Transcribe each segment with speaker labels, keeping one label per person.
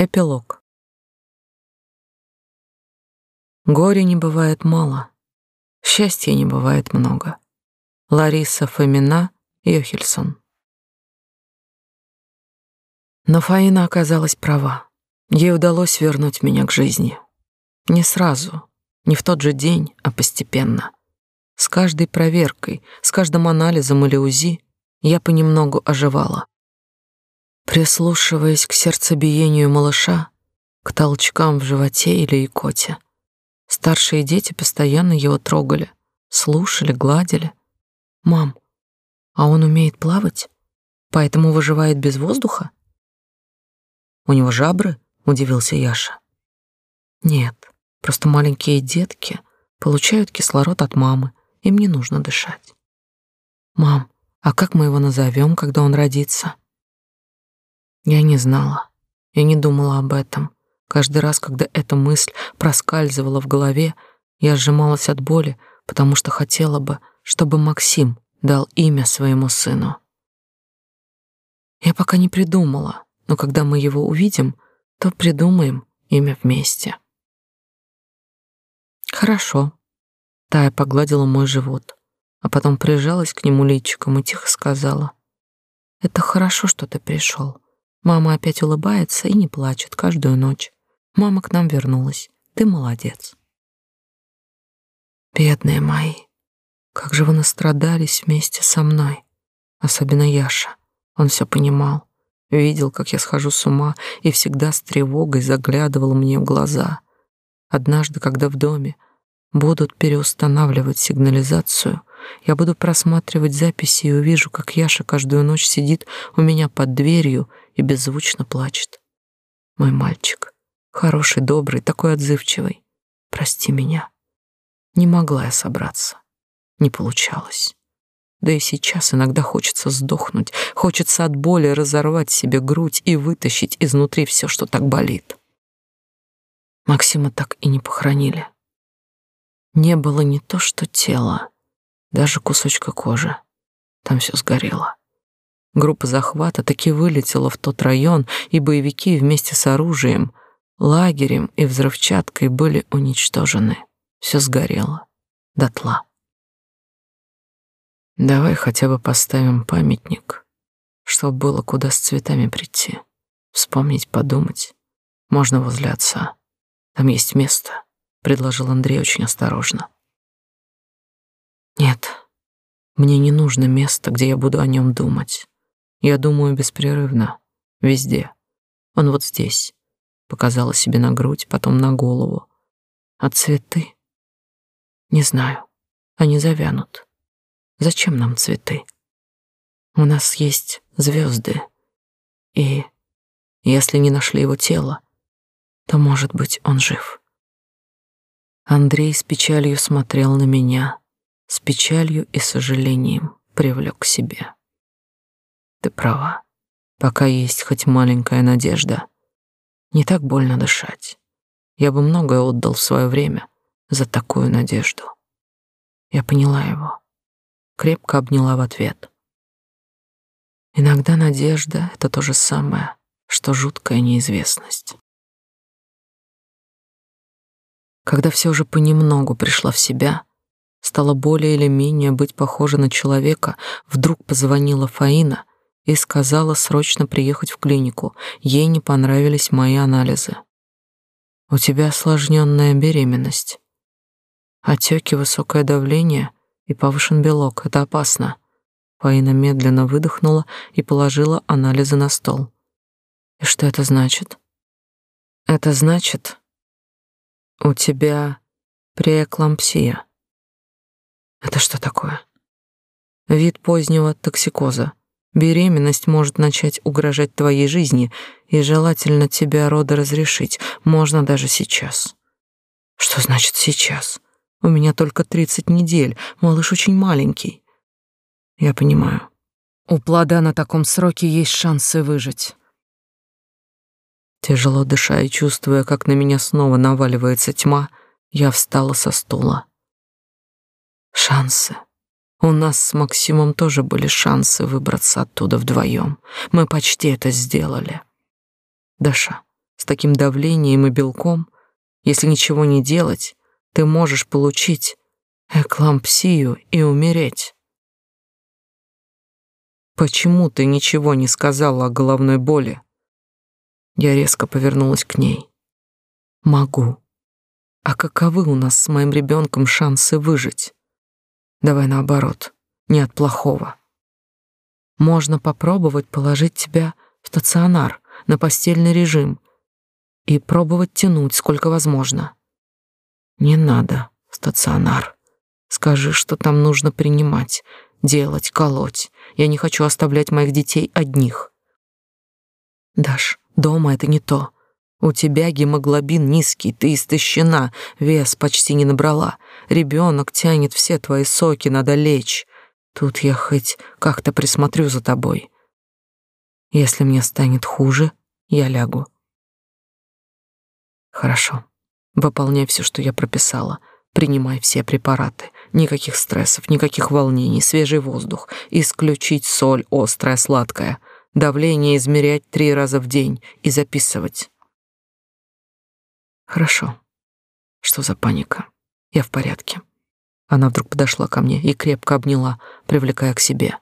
Speaker 1: Эпилог. Горе не бывает мало, счастья не бывает много. Лариса Фомина, Йохельсон. Но Фаина оказалась права. Ей удалось вернуть меня к жизни. Не сразу, не в тот же день, а постепенно. С каждой проверкой, с каждым анализом или УЗИ я понемногу оживала. Прислушиваясь к сердцебиению малыша, к толчкам в животе или икоте. Старшие дети постоянно его трогали, слушали, гладили. «Мам, а он умеет плавать? Поэтому выживает без воздуха?» «У него жабры?» — удивился Яша. «Нет, просто маленькие детки получают кислород от мамы, им не нужно дышать». «Мам, а как мы его назовем, когда он родится?» Я не знала. Я не думала об этом. Каждый раз, когда эта мысль проскальзывала в голове, я сжималась от боли, потому что хотела бы, чтобы Максим дал имя своему сыну. Я пока не придумала, но когда мы его увидим, то придумаем имя вместе. Хорошо. Тая погладила мой живот, а потом прижалась к нему личиком и тихо сказала: "Это хорошо, что ты пришел. Мама опять улыбается и не плачет каждую ночь. Мама к нам вернулась. Ты молодец. Бедные мои, как же вы настрадались вместе со мной. Особенно Яша. Он все понимал. Видел, как я схожу с ума, и всегда с тревогой заглядывал мне в глаза. Однажды, когда в доме будут переустанавливать сигнализацию, я буду просматривать записи и увижу, как Яша каждую ночь сидит у меня под дверью и беззвучно плачет. Мой мальчик, хороший, добрый, такой отзывчивый. Прости меня. Не могла я собраться. Не получалось. Да и сейчас иногда хочется сдохнуть, хочется от боли разорвать себе грудь и вытащить изнутри все, что так болит. Максима так и не похоронили. Не было не то что тела, даже кусочка кожи. Там все сгорело. Группа захвата таки вылетела в тот район, и боевики вместе с оружием, лагерем и взрывчаткой были уничтожены. Все сгорело. Дотла. Давай хотя бы поставим памятник, чтоб было куда с цветами прийти. Вспомнить, подумать. Можно возле отца. Там есть место, предложил Андрей очень осторожно. Нет, мне не нужно место, где я буду о нем думать. Я думаю беспрерывно, везде. Он вот здесь. Показала себе на грудь, потом на голову. А цветы? Не знаю. Они завянут. Зачем нам цветы? У нас есть звезды. И если не нашли его тело, то, может быть, он жив. Андрей с печалью смотрел на меня, с печалью и сожалением привлек к себе. Ты права. Пока есть хоть маленькая надежда, не так больно дышать. Я бы многое отдал в свое время за такую надежду. Я поняла его. Крепко обняла в ответ. Иногда надежда — это то же самое, что жуткая неизвестность. Когда все же понемногу пришла в себя, стала более или менее быть похожа на человека, вдруг позвонила Фаина и сказала срочно приехать в клинику. Ей не понравились мои анализы. У тебя осложненная беременность. Отеки, высокое давление и повышен белок. Это опасно. Фаина медленно выдохнула и положила анализы на стол. И что это значит? Это значит, у тебя преэклампсия. Это что такое? Вид позднего токсикоза. Беременность может начать угрожать твоей жизни, и желательно тебя рода разрешить, можно даже сейчас. Что значит сейчас? У меня только 30 недель, малыш очень маленький. Я понимаю. У плода на таком сроке есть шансы выжить. Тяжело дыша и чувствуя, как на меня снова наваливается тьма, я встала со стула. Шансы. У нас с Максимом тоже были шансы выбраться оттуда вдвоем. Мы почти это сделали. Даша, С таким давлением и белком, если ничего не делать, ты можешь получить эклампсию и умереть. Почему ты ничего не сказала о головной боли? Я резко повернулась к ней. Могу. А каковы у нас с моим ребенком шансы выжить? Давай наоборот, не от плохого. Можно попробовать положить тебя в стационар на постельный режим и пробовать тянуть сколько возможно. Не надо стационар. Скажи, что там нужно принимать, делать, колоть. Я не хочу оставлять моих детей одних. Даш, дома это не то. У тебя гемоглобин низкий, ты истощена, вес почти не набрала. Ребенок тянет все твои соки, надо лечь. Тут я хоть как-то присмотрю за тобой. Если мне станет хуже, я лягу. Хорошо. Выполняй все, что я прописала. Принимай все препараты. Никаких стрессов, никаких волнений, свежий воздух. Исключить соль, острая, сладкая. Давление измерять три раза в день и записывать. Хорошо. Что за паника? Я в порядке. Она вдруг подошла ко мне и крепко обняла, привлекая к себе.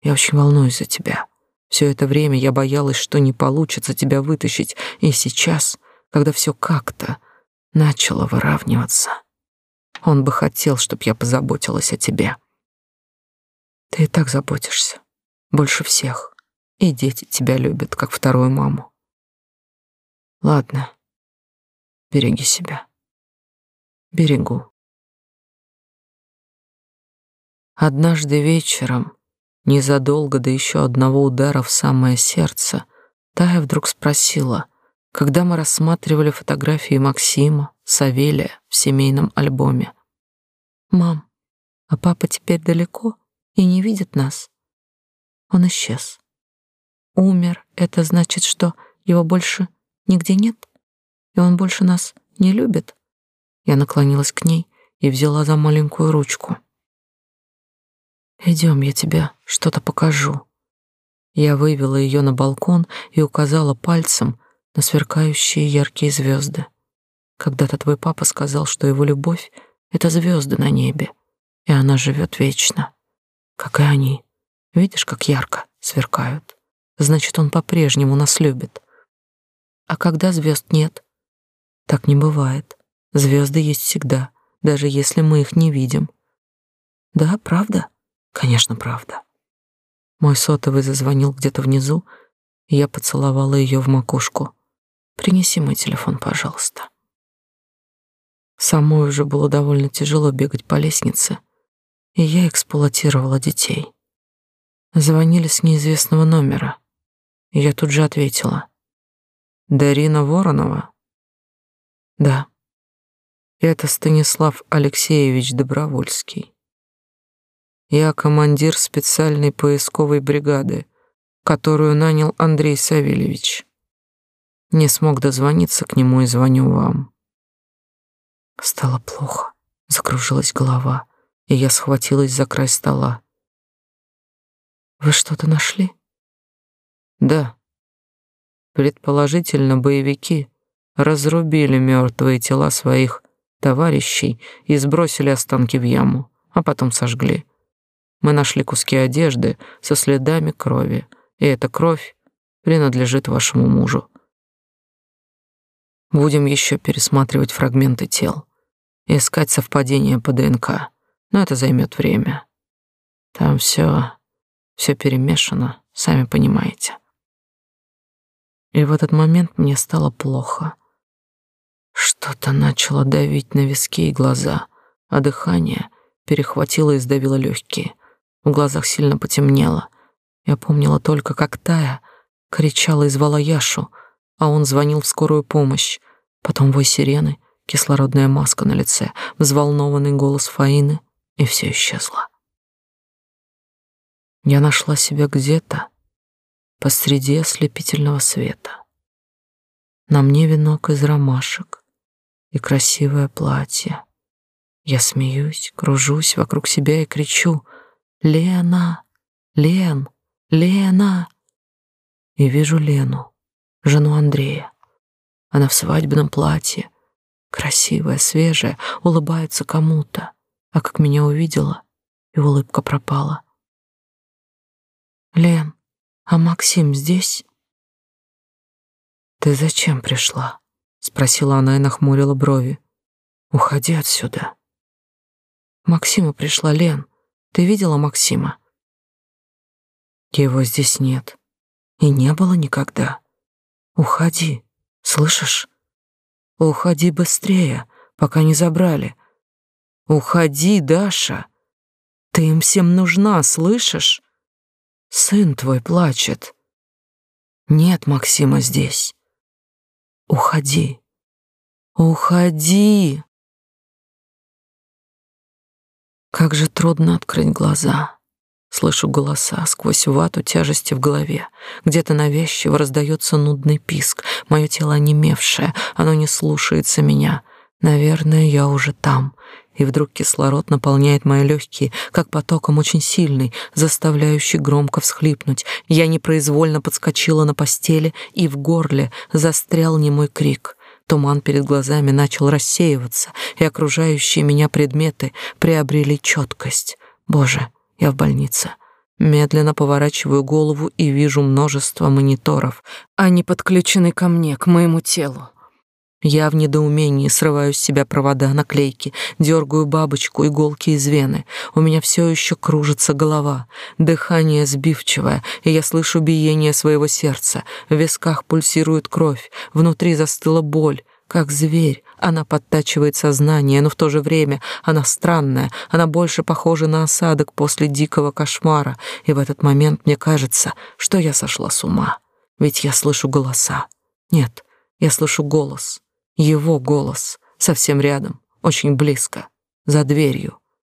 Speaker 1: Я очень волнуюсь за тебя. Все это время я боялась, что не получится тебя вытащить, и сейчас, когда все как-то начало выравниваться, он бы хотел, чтобы я позаботилась о тебе. Ты и так заботишься. Больше всех. И дети тебя любят, как вторую маму. Ладно, Береги себя. Берегу. Однажды вечером, незадолго до еще одного удара в самое сердце, Тая вдруг спросила, когда мы рассматривали фотографии Максима, Савелия в семейном альбоме. «Мам, а папа теперь далеко и не видит нас?» Он исчез. Умер, это значит, что его больше нигде нет? И он больше нас не любит. Я наклонилась к ней и взяла за маленькую ручку. Идем, я тебе что-то покажу. Я вывела ее на балкон и указала пальцем на сверкающие яркие звезды. Когда-то твой папа сказал, что его любовь — это звезды на небе, и она живет вечно, как и они. Видишь, как ярко сверкают? Значит, он по-прежнему нас любит. А когда звезд нет, так не бывает. Звезды есть всегда, даже если мы их не видим. Да, правда? Конечно, правда. Мой сотовый зазвонил где-то внизу, и я поцеловала ее в макушку. Принеси мой телефон, пожалуйста. Самой уже было довольно тяжело бегать по лестнице, и я эксплуатировала детей. Звонили с неизвестного номера, и я тут же ответила. «Дарина Воронова?» Да. Это Станислав Алексеевич Добровольский. Я командир специальной поисковой бригады, которую нанял Андрей Савельевич. Не смог дозвониться к нему и звоню вам. Стало плохо, закружилась голова, и я схватилась за край стола. Вы что-то нашли? Да. Предположительно, боевики разрубили мертвые тела своих товарищей и сбросили останки в яму, а потом сожгли. Мы нашли куски одежды со следами крови, и эта кровь принадлежит вашему мужу. Будем еще пересматривать фрагменты тел искать совпадения по ДНК, но это займет время. Там все, все перемешано, сами понимаете. И в этот момент мне стало плохо — что-то начало давить на виски и глаза, а дыхание перехватило и сдавило легкие. В глазах сильно потемнело. Я помнила только, как Тая кричала и звала Яшу, а он звонил в скорую помощь. Потом вой сирены, кислородная маска на лице, взволнованный голос Фаины, и все исчезло. Я нашла себя где-то посреди ослепительного света. На мне венок из ромашек, и красивое платье. Я смеюсь, кружусь вокруг себя и кричу «Лена! Лен! Лена!» И вижу Лену, жену Андрея, Она в свадебном платье, красивая, свежая, улыбается кому-то. А как меня увидела, и улыбка пропала. «Лен, а Максим здесь?» «Ты зачем пришла?» — спросила она и нахмурила брови. «Уходи отсюда». «Максима пришла, Лен. Ты видела Максима?» «Его здесь нет. И не было никогда. Уходи, слышишь? Уходи быстрее, пока не забрали. Уходи, Даша. Ты им всем нужна, слышишь? Сын твой плачет. Нет Максима здесь. Уходи. Уходи. Как же трудно открыть глаза. Слышу голоса сквозь вату тяжести в голове. Где-то навязчиво раздается нудный писк. Мое тело онемевшее, оно не слушается меня. Наверное, я уже там. И вдруг кислород наполняет мои легкие, как потоком очень сильный, заставляющий громко всхлипнуть. Я непроизвольно подскочила на постели, и в горле застрял немой крик. Туман перед глазами начал рассеиваться, и окружающие меня предметы приобрели четкость. Боже, я в больнице. Медленно поворачиваю голову и вижу множество мониторов. Они подключены ко мне, к моему телу. Я в недоумении срываю с себя провода, наклейки, дергаю бабочку, иголки из вены. У меня все еще кружится голова, дыхание сбивчивое, и я слышу биение своего сердца. В висках пульсирует кровь, внутри застыла боль. Как зверь, она подтачивает сознание, но в то же время она странная, она больше похожа на осадок после дикого кошмара, и в этот момент мне кажется, что я сошла с ума. Ведь я слышу голоса. Нет, я слышу голос. Его голос. Совсем рядом, очень близко, за дверью.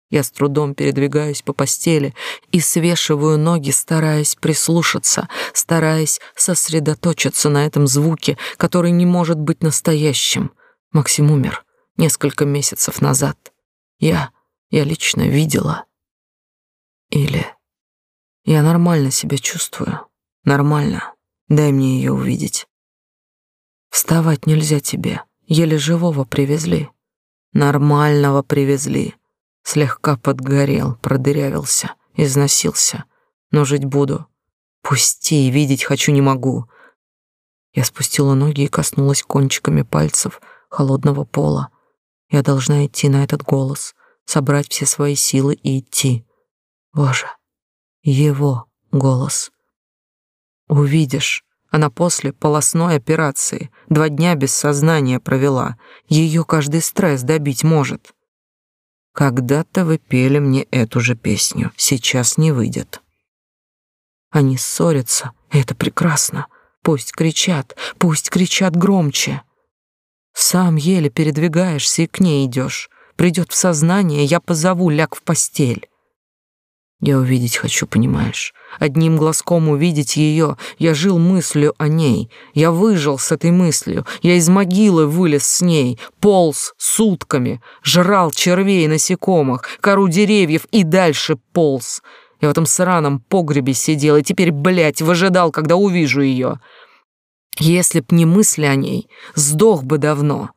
Speaker 1: Я с трудом передвигаюсь по постели и свешиваю ноги, стараясь прислушаться, стараясь сосредоточиться на этом звуке, который не может быть настоящим. Максим умер несколько месяцев назад. Я, я лично видела. Или я нормально себя чувствую. Нормально. Дай мне ее увидеть. Вставать нельзя тебе. Еле живого привезли. Нормального привезли. Слегка подгорел, продырявился, износился. Но жить буду. Пусти, видеть хочу не могу. Я спустила ноги и коснулась кончиками пальцев холодного пола. Я должна идти на этот голос, собрать все свои силы и идти. Боже, его голос. Увидишь, она после полостной операции два дня без сознания провела. Ее каждый стресс добить может. Когда-то вы пели мне эту же песню, сейчас не выйдет. Они ссорятся, это прекрасно. Пусть кричат, пусть кричат громче. Сам еле передвигаешься и к ней идешь. Придет в сознание, я позову, ляг в постель. Я увидеть хочу, понимаешь? Одним глазком увидеть ее. Я жил мыслью о ней. Я выжил с этой мыслью. Я из могилы вылез с ней. Полз сутками. Жрал червей и насекомых, кору деревьев и дальше полз. Я в этом сраном погребе сидел и теперь, блядь, выжидал, когда увижу ее. Если б не мысли о ней, сдох бы давно.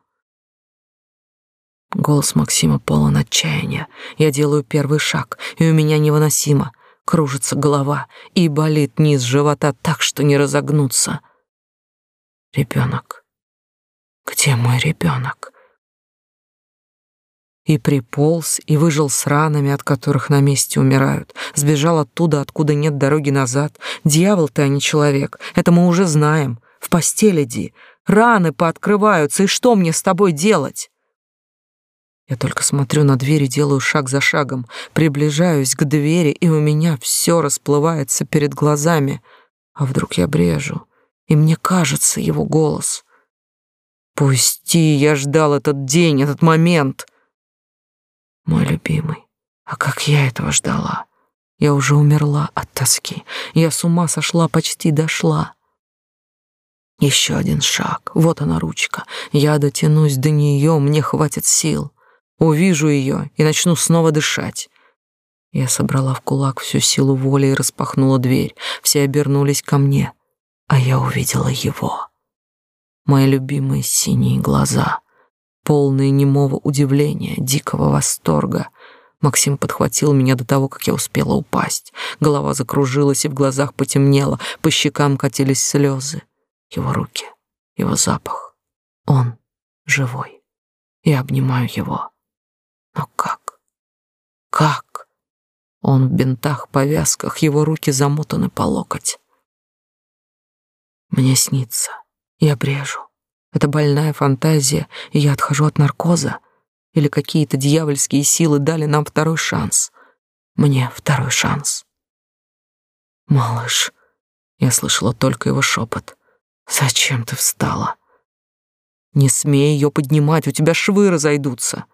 Speaker 1: Голос Максима полон отчаяния. Я делаю первый шаг, и у меня невыносимо. Кружится голова, и болит низ живота так, что не разогнуться. Ребенок. Где мой ребенок? И приполз, и выжил с ранами, от которых на месте умирают. Сбежал оттуда, откуда нет дороги назад. Дьявол ты, а не человек. Это мы уже знаем. В постель иди. Раны пооткрываются, и что мне с тобой делать? Я только смотрю на дверь и делаю шаг за шагом, приближаюсь к двери, и у меня все расплывается перед глазами. А вдруг я брежу, и мне кажется его голос. «Пусти, я ждал этот день, этот момент!» Мой любимый, а как я этого ждала! Я уже умерла от тоски, я с ума сошла, почти дошла. Еще один шаг, вот она ручка, я дотянусь до нее, мне хватит сил. Увижу ее и начну снова дышать. Я собрала в кулак всю силу воли и распахнула дверь. Все обернулись ко мне, а я увидела его. мои любимые синие глаза, полные немого удивления, дикого восторга. Максим подхватил меня до того, как я успела упасть. Голова закружилась, и в глазах потемнело, по щекам катились слезы. Его руки, его запах. Он живой. Я обнимаю его. Но как? Как? Он в бинтах, повязках, его руки замотаны по локоть. Мне снится. Я брежу. Это больная фантазия, и я отхожу от наркоза. Или какие-то дьявольские силы дали нам второй шанс. Мне второй шанс. Малыш, я слышала только его шепот. Зачем ты встала? Не смей ее поднимать, у тебя швы разойдутся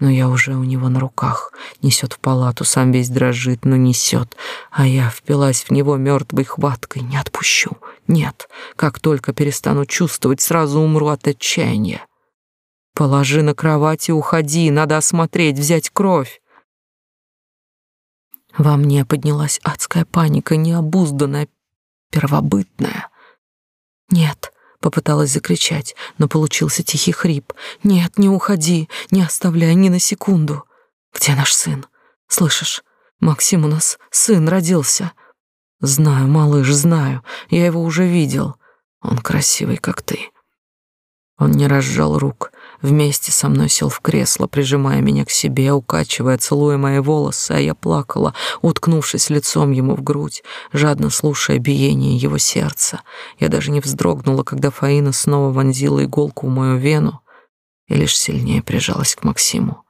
Speaker 1: но я уже у него на руках. Несет в палату, сам весь дрожит, но несет. А я впилась в него мертвой хваткой. Не отпущу. Нет. Как только перестану чувствовать, сразу умру от отчаяния. Положи на кровать и уходи. Надо осмотреть, взять кровь. Во мне поднялась адская паника, необузданная, первобытная. Нет, Попыталась закричать, но получился тихий хрип. «Нет, не уходи, не оставляй ни на секунду. Где наш сын? Слышишь, Максим у нас сын родился. Знаю, малыш, знаю, я его уже видел. Он красивый, как ты». Он не разжал рук, Вместе со мной сел в кресло, прижимая меня к себе, укачивая, целуя мои волосы, а я плакала, уткнувшись лицом ему в грудь, жадно слушая биение его сердца. Я даже не вздрогнула, когда Фаина снова вонзила иголку в мою вену и лишь сильнее прижалась к Максиму.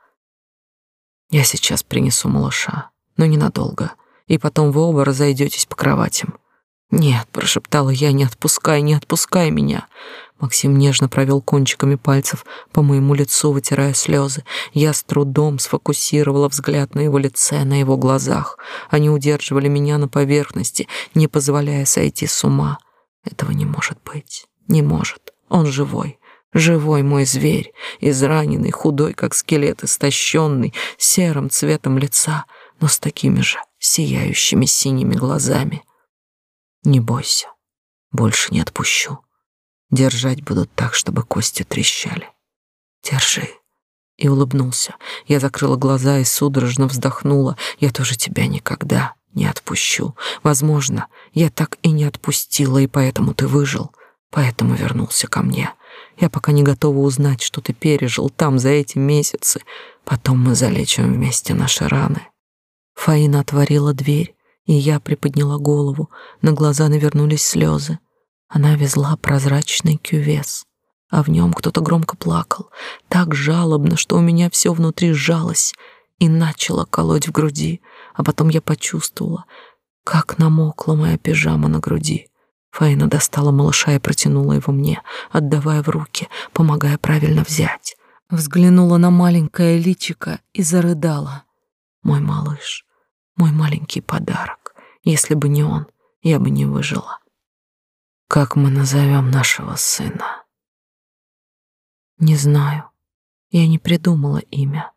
Speaker 1: Я сейчас принесу малыша, но ненадолго, и потом вы оба разойдетесь по кроватям. «Нет», — прошептала я, — «не отпускай, не отпускай меня». Максим нежно провел кончиками пальцев по моему лицу, вытирая слезы. Я с трудом сфокусировала взгляд на его лице, на его глазах. Они удерживали меня на поверхности, не позволяя сойти с ума. Этого не может быть. Не может. Он живой. Живой мой зверь, израненный, худой, как скелет, истощенный, серым цветом лица, но с такими же сияющими синими глазами. Не бойся, больше не отпущу. Держать будут так, чтобы кости трещали. Держи. И улыбнулся. Я закрыла глаза и судорожно вздохнула. Я тоже тебя никогда не отпущу. Возможно, я так и не отпустила, и поэтому ты выжил, поэтому вернулся ко мне. Я пока не готова узнать, что ты пережил там за эти месяцы. Потом мы залечим вместе наши раны. Фаина отворила дверь, и я приподняла голову. На глаза навернулись слезы. Она везла прозрачный кювес, а в нем кто-то громко плакал, так жалобно, что у меня все внутри сжалось и начало колоть в груди, а потом я почувствовала, как намокла моя пижама на груди. Фаина достала малыша и протянула его мне, отдавая в руки, помогая правильно взять. Взглянула на маленькое личико и зарыдала. Мой малыш, мой маленький подарок. Если бы не он, я бы не выжила. Как мы назовем нашего сына? Не знаю. Я не придумала имя.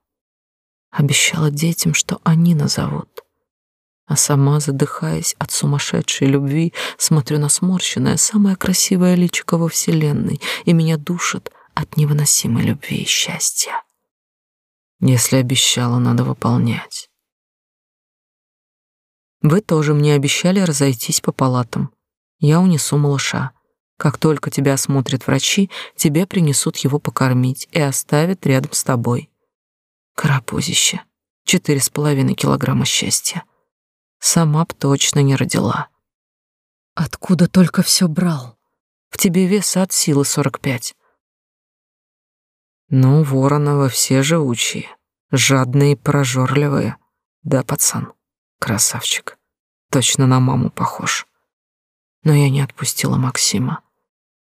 Speaker 1: Обещала детям, что они назовут. А сама, задыхаясь от сумасшедшей любви, смотрю на сморщенное, самое красивое личико во вселенной, и меня душит от невыносимой любви и счастья. Если обещала, надо выполнять. Вы тоже мне обещали разойтись по палатам. Я унесу малыша. Как только тебя осмотрят врачи, тебе принесут его покормить и оставят рядом с тобой. Карапузище. Четыре с половиной килограмма счастья. Сама б точно не родила. Откуда только все брал? В тебе веса от силы сорок пять. Ну, Воронова все живучие, жадные и прожорливые. Да, пацан, красавчик. Точно на маму похож. Но я не отпустила Максима.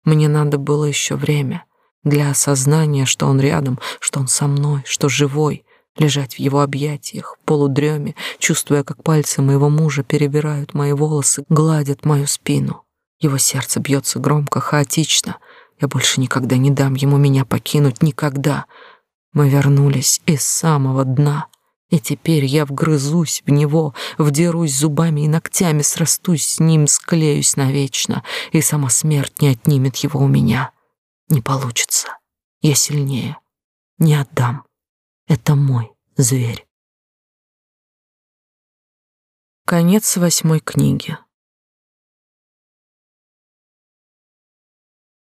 Speaker 1: Мне надо было еще время для осознания, что он рядом, что он со мной, что живой, лежать в его объятиях, в полудреме, чувствуя, как пальцы моего мужа перебирают мои волосы, гладят мою спину. Его сердце бьется громко, хаотично. Я больше никогда не дам ему меня покинуть, никогда. Мы вернулись из самого дна — и теперь я вгрызусь в него, вдерусь зубами и ногтями, срастусь с ним, склеюсь навечно, и сама смерть не отнимет его у меня. Не получится. Я сильнее. Не отдам. Это мой зверь. Конец восьмой книги.